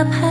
哪怕。